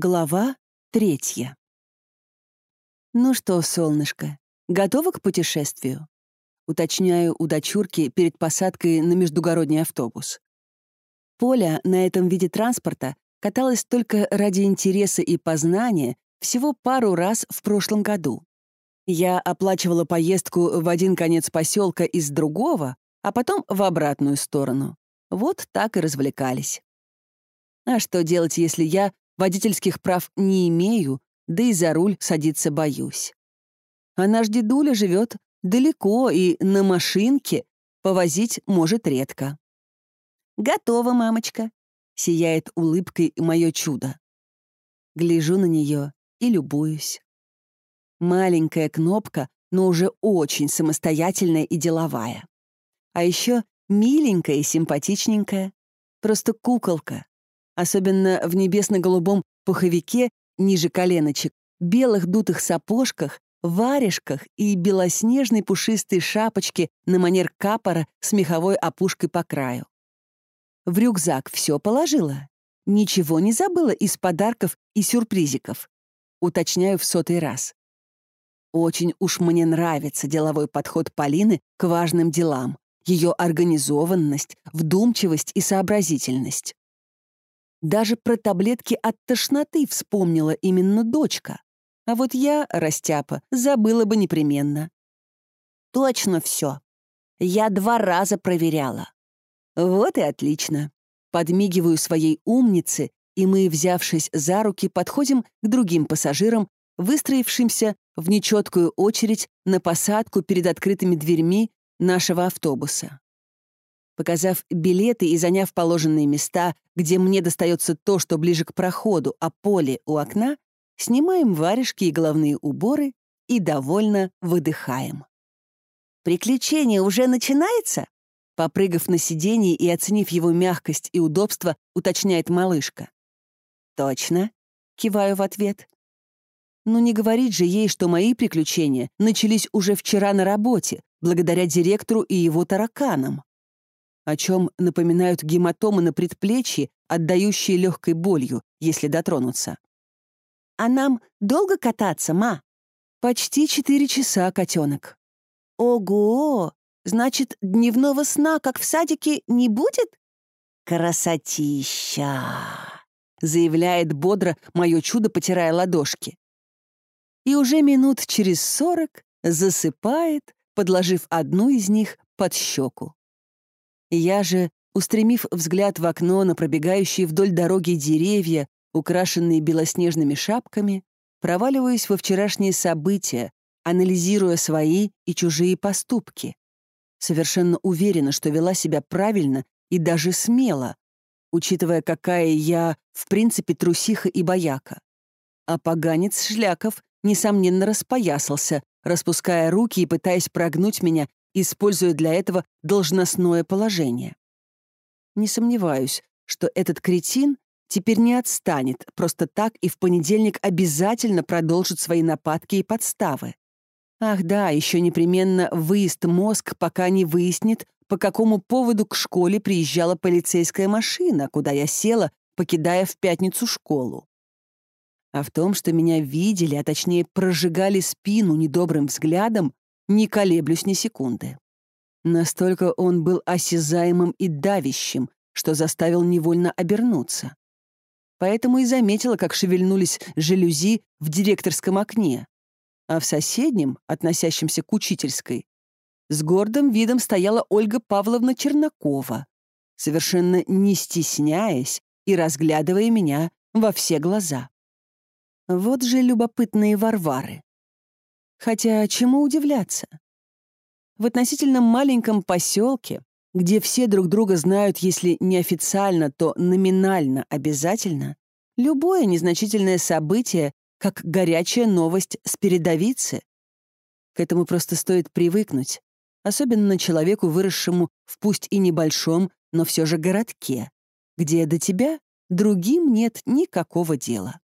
Глава третья. «Ну что, солнышко, готова к путешествию?» Уточняю у дочурки перед посадкой на междугородний автобус. Поля на этом виде транспорта каталась только ради интереса и познания всего пару раз в прошлом году. Я оплачивала поездку в один конец поселка из другого, а потом в обратную сторону. Вот так и развлекались. А что делать, если я водительских прав не имею, да и за руль садиться боюсь? А наш дедуля живет далеко и на машинке повозить может редко. «Готово, мамочка», — сияет улыбкой мое чудо. Гляжу на нее и любуюсь. Маленькая кнопка, но уже очень самостоятельная и деловая. А еще миленькая и симпатичненькая. Просто куколка. Особенно в небесно-голубом пуховике ниже коленочек, белых дутых сапожках, варежках и белоснежной пушистой шапочке на манер капора с меховой опушкой по краю. В рюкзак все положила. Ничего не забыла из подарков и сюрпризиков. Уточняю в сотый раз. Очень уж мне нравится деловой подход Полины к важным делам, ее организованность, вдумчивость и сообразительность. Даже про таблетки от тошноты вспомнила именно дочка. А вот я, растяпа, забыла бы непременно. Точно все. Я два раза проверяла. Вот и отлично. Подмигиваю своей умнице, и мы, взявшись за руки, подходим к другим пассажирам, выстроившимся в нечеткую очередь на посадку перед открытыми дверьми нашего автобуса. Показав билеты и заняв положенные места, где мне достается то, что ближе к проходу, а поле у окна, снимаем варежки и головные уборы и довольно выдыхаем. «Приключение уже начинается?» Попрыгав на сиденье и оценив его мягкость и удобство, уточняет малышка. «Точно», — киваю в ответ. Ну не говорить же ей, что мои приключения начались уже вчера на работе, благодаря директору и его тараканам. О чем напоминают гематомы на предплечье, отдающие легкой болью, если дотронуться. «А нам долго кататься, ма?» «Почти четыре часа, котенок». «Ого! Значит, дневного сна, как в садике, не будет?» «Красотища!» — заявляет бодро мое чудо, потирая ладошки и уже минут через сорок засыпает, подложив одну из них под щеку. Я же, устремив взгляд в окно на пробегающие вдоль дороги деревья, украшенные белоснежными шапками, проваливаюсь во вчерашние события, анализируя свои и чужие поступки. Совершенно уверена, что вела себя правильно и даже смело, учитывая, какая я, в принципе, трусиха и бояка. А поганец Шляков несомненно, распоясался, распуская руки и пытаясь прогнуть меня, используя для этого должностное положение. Не сомневаюсь, что этот кретин теперь не отстанет просто так и в понедельник обязательно продолжит свои нападки и подставы. Ах да, еще непременно выезд мозг, пока не выяснит, по какому поводу к школе приезжала полицейская машина, куда я села, покидая в пятницу школу а в том, что меня видели, а точнее прожигали спину недобрым взглядом, не колеблюсь ни секунды. Настолько он был осязаемым и давящим, что заставил невольно обернуться. Поэтому и заметила, как шевельнулись жалюзи в директорском окне, а в соседнем, относящемся к учительской, с гордым видом стояла Ольга Павловна Чернакова, совершенно не стесняясь и разглядывая меня во все глаза. Вот же любопытные варвары. Хотя чему удивляться? В относительно маленьком поселке, где все друг друга знают, если не официально, то номинально обязательно, любое незначительное событие как горячая новость с передовицы. К этому просто стоит привыкнуть, особенно человеку, выросшему в пусть и небольшом, но все же городке, где до тебя другим нет никакого дела.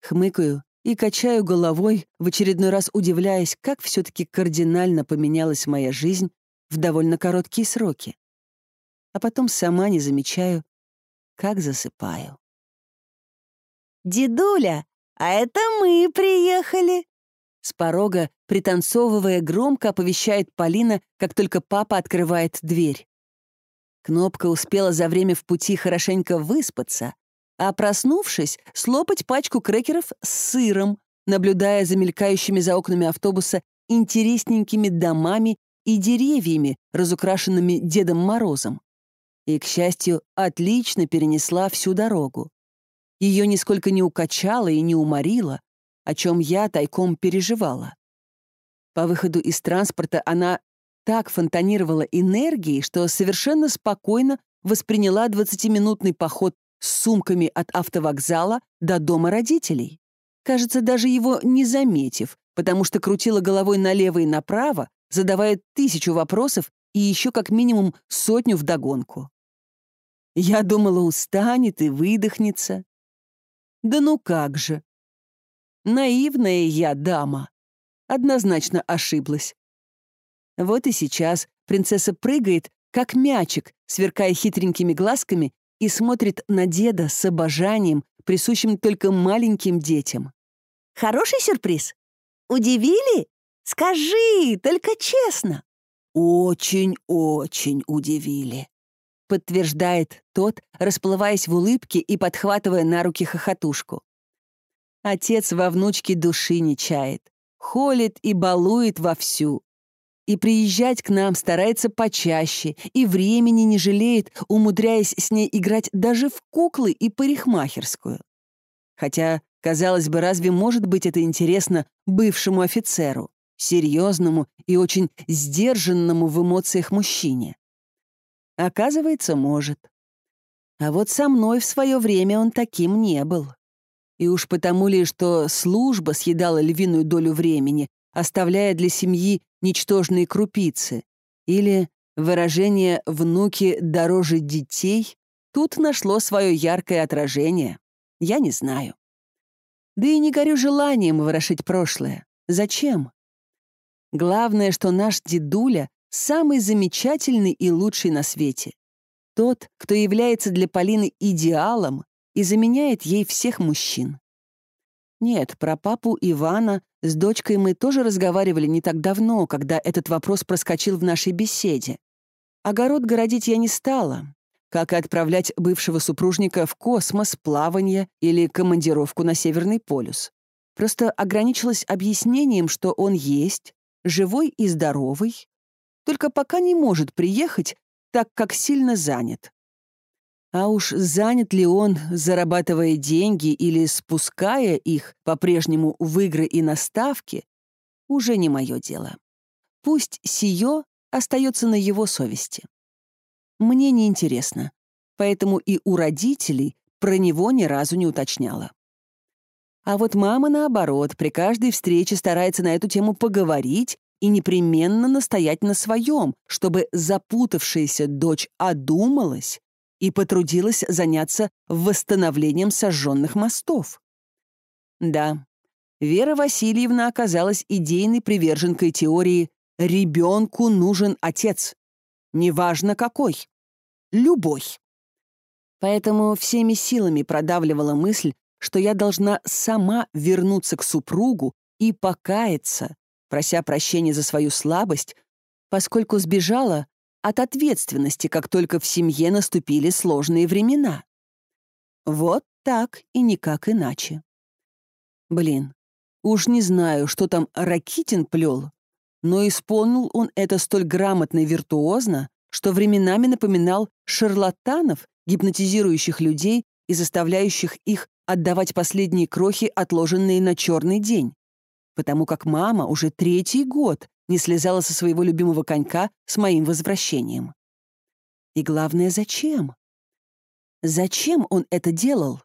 Хмыкаю и качаю головой, в очередной раз удивляясь, как все-таки кардинально поменялась моя жизнь в довольно короткие сроки. А потом сама не замечаю, как засыпаю. «Дедуля, а это мы приехали!» С порога, пританцовывая громко, оповещает Полина, как только папа открывает дверь. Кнопка успела за время в пути хорошенько выспаться, а проснувшись, слопать пачку крекеров с сыром, наблюдая за мелькающими за окнами автобуса интересненькими домами и деревьями, разукрашенными Дедом Морозом. И, к счастью, отлично перенесла всю дорогу. Ее нисколько не укачало и не уморило, о чем я тайком переживала. По выходу из транспорта она так фонтанировала энергией, что совершенно спокойно восприняла 20-минутный поход с сумками от автовокзала до дома родителей. Кажется, даже его не заметив, потому что крутила головой налево и направо, задавая тысячу вопросов и еще как минимум сотню вдогонку. Я думала, устанет и выдохнется. Да ну как же. Наивная я дама. Однозначно ошиблась. Вот и сейчас принцесса прыгает, как мячик, сверкая хитренькими глазками, и смотрит на деда с обожанием, присущим только маленьким детям. «Хороший сюрприз? Удивили? Скажи, только честно!» «Очень-очень удивили», — подтверждает тот, расплываясь в улыбке и подхватывая на руки хохотушку. Отец во внучке души не чает, холит и балует вовсю. И приезжать к нам старается почаще, и времени не жалеет, умудряясь с ней играть даже в куклы и парикмахерскую. Хотя, казалось бы, разве может быть это интересно бывшему офицеру, серьезному и очень сдержанному в эмоциях мужчине? Оказывается, может. А вот со мной в свое время он таким не был. И уж потому ли, что служба съедала львиную долю времени, оставляя для семьи ничтожные крупицы, или выражение «внуки дороже детей» тут нашло свое яркое отражение. Я не знаю. Да и не горю желанием ворошить прошлое. Зачем? Главное, что наш дедуля самый замечательный и лучший на свете. Тот, кто является для Полины идеалом и заменяет ей всех мужчин. Нет, про папу Ивана с дочкой мы тоже разговаривали не так давно, когда этот вопрос проскочил в нашей беседе. Огород городить я не стала, как и отправлять бывшего супружника в космос, плавание или командировку на Северный полюс. Просто ограничилась объяснением, что он есть, живой и здоровый, только пока не может приехать, так как сильно занят. А уж занят ли он, зарабатывая деньги или спуская их по-прежнему в игры и наставки, уже не мое дело. Пусть сие остается на его совести мне не интересно, поэтому и у родителей про него ни разу не уточняла. А вот мама, наоборот, при каждой встрече старается на эту тему поговорить и непременно настоять на своем, чтобы запутавшаяся дочь одумалась и потрудилась заняться восстановлением сожженных мостов. Да, Вера Васильевна оказалась идейной приверженкой теории «ребенку нужен отец». Неважно какой любой. Поэтому всеми силами продавливала мысль, что я должна сама вернуться к супругу и покаяться, прося прощения за свою слабость, поскольку сбежала от ответственности, как только в семье наступили сложные времена. Вот так и никак иначе. Блин, уж не знаю, что там Ракитин плел, но исполнил он это столь грамотно и виртуозно, что временами напоминал шарлатанов, гипнотизирующих людей и заставляющих их отдавать последние крохи, отложенные на черный день. Потому как мама уже третий год не слезала со своего любимого конька с моим возвращением. И главное, зачем? Зачем он это делал?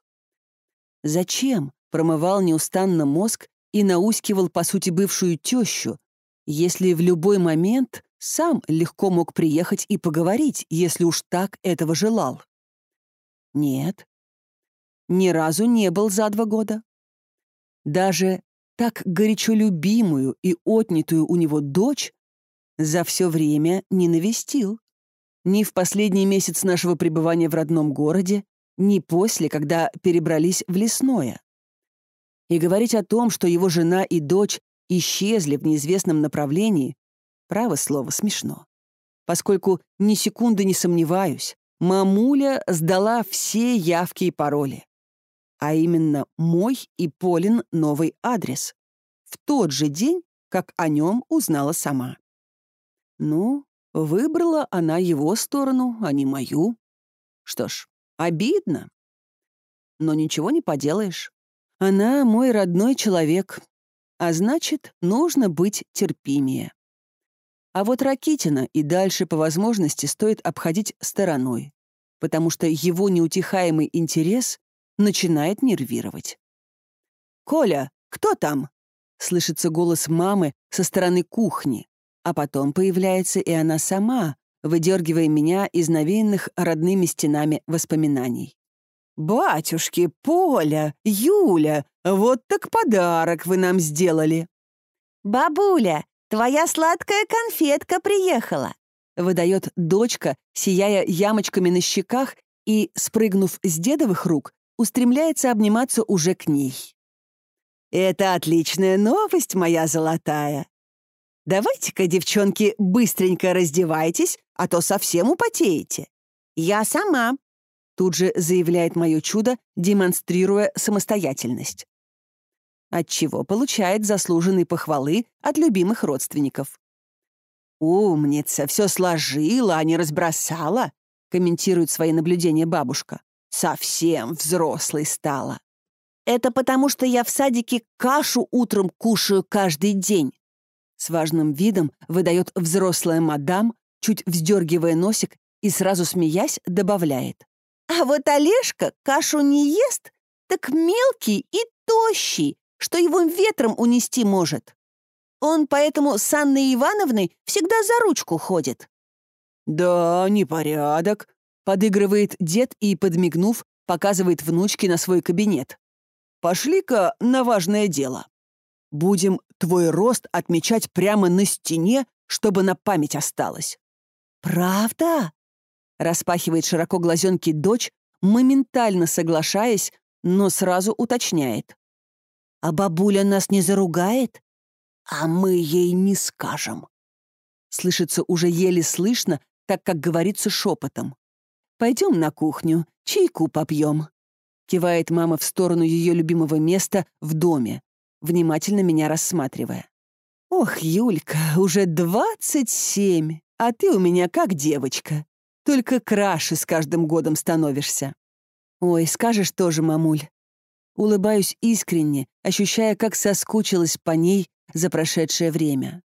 Зачем промывал неустанно мозг и наускивал, по сути, бывшую тещу, если в любой момент сам легко мог приехать и поговорить, если уж так этого желал. Нет, ни разу не был за два года. Даже так горячо любимую и отнятую у него дочь за все время не навестил. Ни в последний месяц нашего пребывания в родном городе, ни после, когда перебрались в лесное. И говорить о том, что его жена и дочь исчезли в неизвестном направлении, право слово, смешно. Поскольку ни секунды не сомневаюсь, мамуля сдала все явки и пароли. А именно мой и Полин новый адрес. В тот же день, как о нем узнала сама. Ну, выбрала она его сторону, а не мою. Что ж, обидно. Но ничего не поделаешь. Она мой родной человек, а значит, нужно быть терпимее. А вот Ракитина и дальше по возможности стоит обходить стороной, потому что его неутихаемый интерес начинает нервировать. «Коля, кто там?» — слышится голос мамы со стороны кухни, а потом появляется и она сама, выдергивая меня из навеянных родными стенами воспоминаний. «Батюшки, Поля, Юля, вот так подарок вы нам сделали!» «Бабуля, твоя сладкая конфетка приехала!» выдает дочка, сияя ямочками на щеках и, спрыгнув с дедовых рук, устремляется обниматься уже к ней. «Это отличная новость, моя золотая. Давайте-ка, девчонки, быстренько раздевайтесь, а то совсем употеете. Я сама», Тут же заявляет мое чудо, демонстрируя самостоятельность. Отчего получает заслуженные похвалы от любимых родственников. «Умница, все сложила, а не разбросала», комментирует свои наблюдения бабушка. «Совсем взрослой стала». «Это потому, что я в садике кашу утром кушаю каждый день», с важным видом выдает взрослая мадам, чуть вздергивая носик и сразу смеясь добавляет. А вот Олежка кашу не ест, так мелкий и тощий, что его ветром унести может. Он поэтому с Анной Ивановной всегда за ручку ходит». «Да, непорядок», — подыгрывает дед и, подмигнув, показывает внучке на свой кабинет. «Пошли-ка на важное дело. Будем твой рост отмечать прямо на стене, чтобы на память осталось». «Правда?» Распахивает широко глазенки дочь, моментально соглашаясь, но сразу уточняет. «А бабуля нас не заругает? А мы ей не скажем». Слышится уже еле слышно, так как говорится шепотом. «Пойдем на кухню, чайку попьем», кивает мама в сторону ее любимого места в доме, внимательно меня рассматривая. «Ох, Юлька, уже двадцать семь, а ты у меня как девочка. Только краше с каждым годом становишься. Ой, скажешь тоже, мамуль. Улыбаюсь искренне, ощущая, как соскучилась по ней за прошедшее время.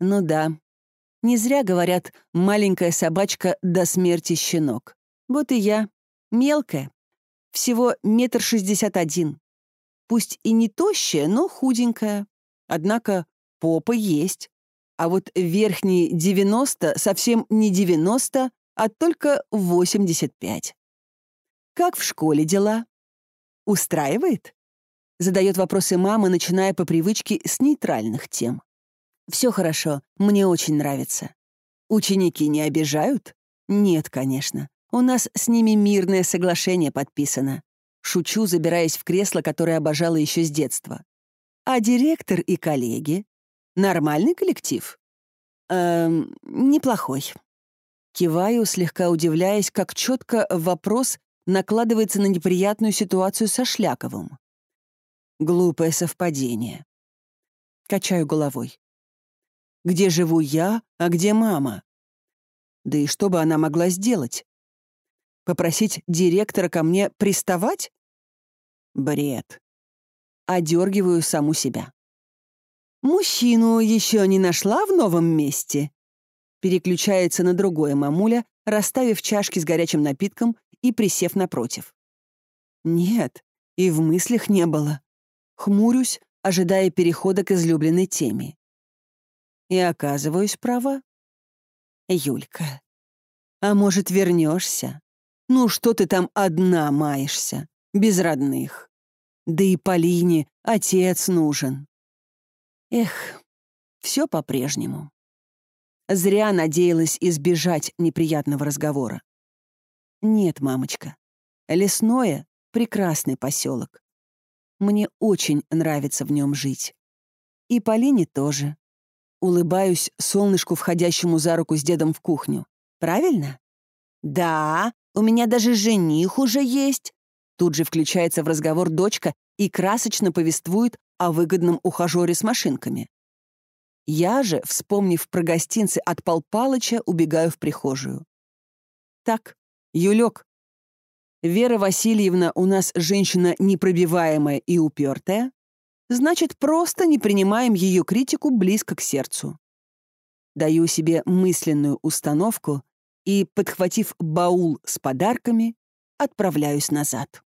Ну да, не зря говорят «маленькая собачка до смерти щенок». Вот и я, мелкая, всего метр шестьдесят один. Пусть и не тощая, но худенькая. Однако попа есть. А вот верхние 90 совсем не 90, а только 85. Как в школе дела? Устраивает? Задает вопросы мама, начиная по привычке с нейтральных тем. Все хорошо, мне очень нравится. Ученики не обижают? Нет, конечно. У нас с ними мирное соглашение подписано. Шучу, забираясь в кресло, которое обожала еще с детства. А директор и коллеги? Нормальный коллектив? Эм, неплохой. Киваю, слегка удивляясь, как четко вопрос накладывается на неприятную ситуацию со Шляковым. Глупое совпадение. Качаю головой. Где живу я, а где мама? Да и что бы она могла сделать? Попросить директора ко мне приставать? Бред. Одергиваю саму себя. «Мужчину еще не нашла в новом месте?» Переключается на другое мамуля, расставив чашки с горячим напитком и присев напротив. «Нет, и в мыслях не было. Хмурюсь, ожидая перехода к излюбленной теме. И оказываюсь права. Юлька, а может, вернешься? Ну что ты там одна маешься, без родных? Да и Полине отец нужен. Эх, все по-прежнему. Зря надеялась избежать неприятного разговора. Нет, мамочка. Лесное — прекрасный поселок. Мне очень нравится в нем жить. И Полине тоже. Улыбаюсь солнышку, входящему за руку с дедом в кухню. Правильно? «Да, у меня даже жених уже есть». Тут же включается в разговор дочка и красочно повествует о выгодном ухажере с машинками. Я же, вспомнив про гостинцы от Пал Палыча, убегаю в прихожую. Так, Юлек. Вера Васильевна у нас женщина непробиваемая и упертая, значит, просто не принимаем ее критику близко к сердцу. Даю себе мысленную установку и, подхватив баул с подарками, отправляюсь назад.